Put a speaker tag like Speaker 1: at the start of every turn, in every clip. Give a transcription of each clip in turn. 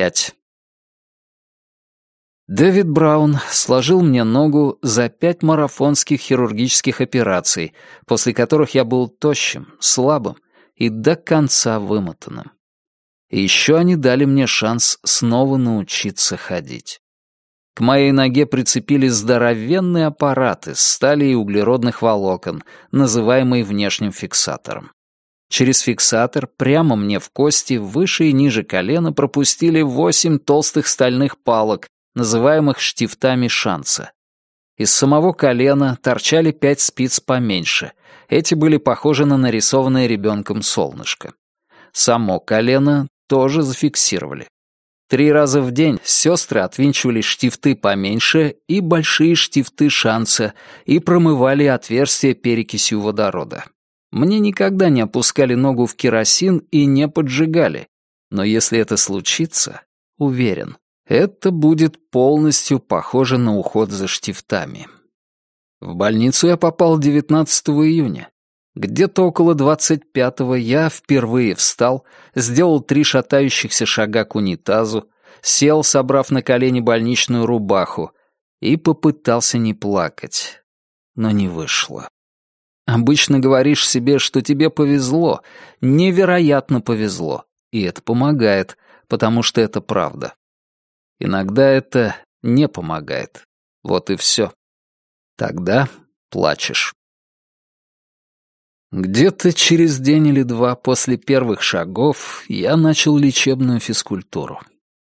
Speaker 1: пять. Дэвид Браун сложил мне ногу за пять марафонских хирургических операций, после которых я был тощим, слабым и до конца вымотанным. И еще они дали мне шанс снова научиться ходить. К моей ноге прицепились здоровенные аппараты из стали и углеродных волокон, называемые внешним фиксатором. Через фиксатор прямо мне в кости выше и ниже колена пропустили восемь толстых стальных палок, называемых штифтами шанса. Из самого колена торчали пять спиц поменьше. Эти были похожи на нарисованное ребенком солнышко. Само колено тоже зафиксировали. Три раза в день сестры отвинчивали штифты поменьше и большие штифты шанса и промывали отверстия перекисью водорода. Мне никогда не опускали ногу в керосин и не поджигали. Но если это случится, уверен, это будет полностью похоже на уход за штифтами. В больницу я попал 19 июня. Где-то около 25-го я впервые встал, сделал три шатающихся шага к унитазу, сел, собрав на колени больничную рубаху, и попытался не плакать. Но не вышло. Обычно говоришь себе, что тебе повезло, невероятно повезло, и это помогает, потому что это правда. Иногда это не помогает. Вот и все. Тогда плачешь. Где-то через день или два после первых шагов я начал лечебную физкультуру.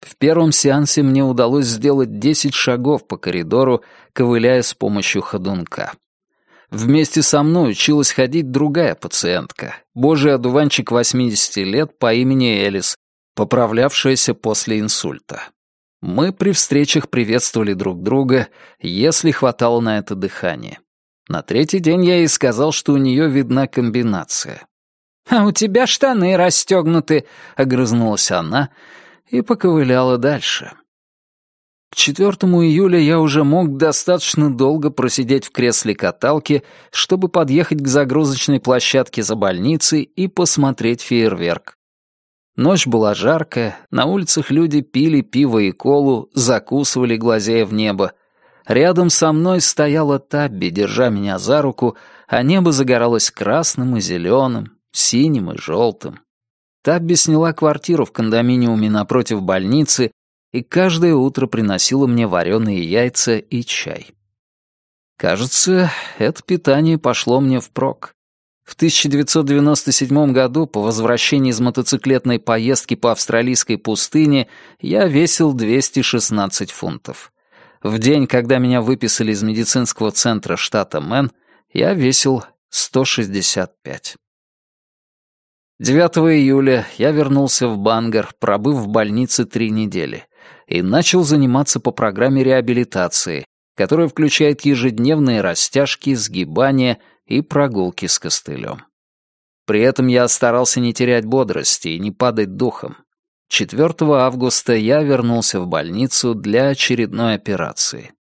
Speaker 1: В первом сеансе мне удалось сделать 10 шагов по коридору, ковыляя с помощью ходунка. Вместе со мной училась ходить другая пациентка, божий одуванчик 80 лет по имени Элис, поправлявшаяся после инсульта. Мы при встречах приветствовали друг друга, если хватало на это дыхания. На третий день я ей сказал, что у нее видна комбинация. «А у тебя штаны расстегнуты», — огрызнулась она и поковыляла дальше. 4 июля я уже мог достаточно долго просидеть в кресле каталки, чтобы подъехать к загрузочной площадке за больницей и посмотреть фейерверк. Ночь была жаркая, на улицах люди пили пиво и колу, закусывали, глазея в небо. Рядом со мной стояла Табби, держа меня за руку, а небо загоралось красным и зеленым, синим и желтым. Табби сняла квартиру в кондоминиуме напротив больницы и каждое утро приносила мне вареные яйца и чай. Кажется, это питание пошло мне впрок. В 1997 году, по возвращении из мотоциклетной поездки по австралийской пустыне, я весил 216 фунтов. В день, когда меня выписали из медицинского центра штата Мэн, я весил 165. 9 июля я вернулся в Бангар, пробыв в больнице три недели и начал заниматься по программе реабилитации, которая включает ежедневные растяжки, сгибания и прогулки с костылем. При этом я старался не терять бодрости и не падать духом. 4 августа я вернулся в больницу для очередной операции.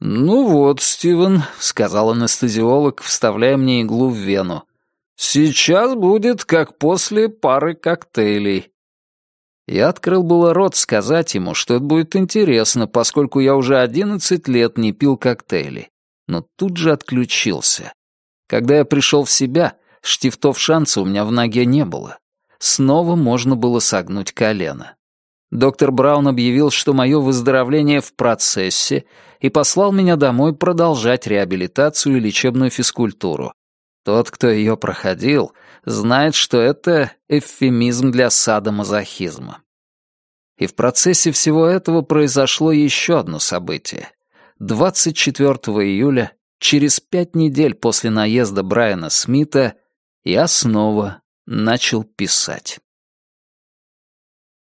Speaker 1: «Ну вот, Стивен», — сказал анестезиолог, вставляя мне иглу в вену. «Сейчас будет как после пары коктейлей. Я открыл было рот сказать ему, что это будет интересно, поскольку я уже одиннадцать лет не пил коктейли, но тут же отключился. Когда я пришел в себя, штифтов шанса у меня в ноге не было. Снова можно было согнуть колено. Доктор Браун объявил, что мое выздоровление в процессе, и послал меня домой продолжать реабилитацию и лечебную физкультуру. Тот, кто ее проходил, знает, что это эвфемизм для садомазохизма. И в процессе всего этого произошло еще одно событие. 24 июля, через пять недель после наезда Брайана Смита, я снова начал писать.